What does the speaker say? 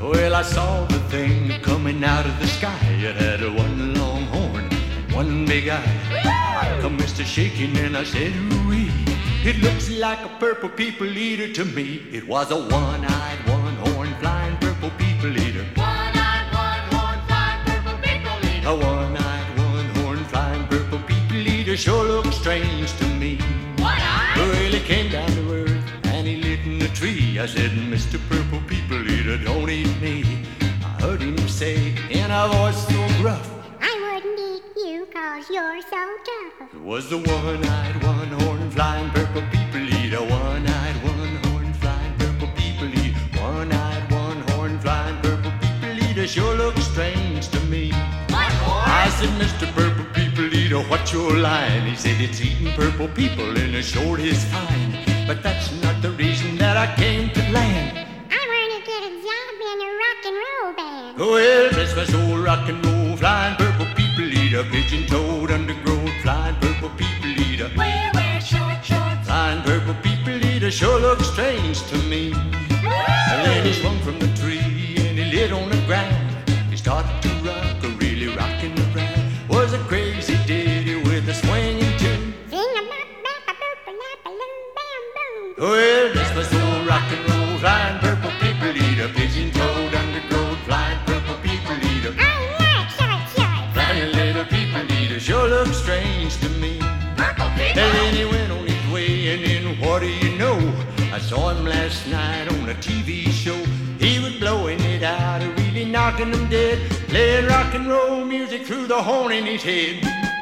I saw the thing coming out of the sky. It had a one long horn and one big eye. I commenced to shaking and I said, ooh It looks like a purple people eater to me. It was a one-eyed, one-horn flying purple people eater. One-eyed, one-horn, flying purple people eater. A one-eyed, one-horn flying purple people eater sure looks strange to me. One-eyed? Well, he came down to earth and he lit in a tree. I said, Mr. Purple Don't eat me. I heard him say in a voice so gruff. I wouldn't eat you cause you're so tough. It was the one-eyed, one-horn flying purple people eater. One-eyed, one-horn flying purple people eater. One-eyed, one-horn flying purple people eater sure looks strange to me. I said, Mr. Purple People Eater, what's your line? He said, it's eating purple people and a short is fine. But that's not the reason that I came to Well, bless my soul, rock and roll, flying purple people eater, pigeon-toed undergrowth, flying purple people eater. We wear short shorts. Flying purple people eater sure looks strange to me. And then he swung from the tree and he lit on the ground. He started to rock, a really rocking around. Was a crazy ditty with a swinging tune. Sing a bop bop a boop a lap a loom bam boom. Well, this was old rock and roll, saw him last night on a TV show. He was blowing it out, really knocking them dead, playing rock and roll music through the horn in his head.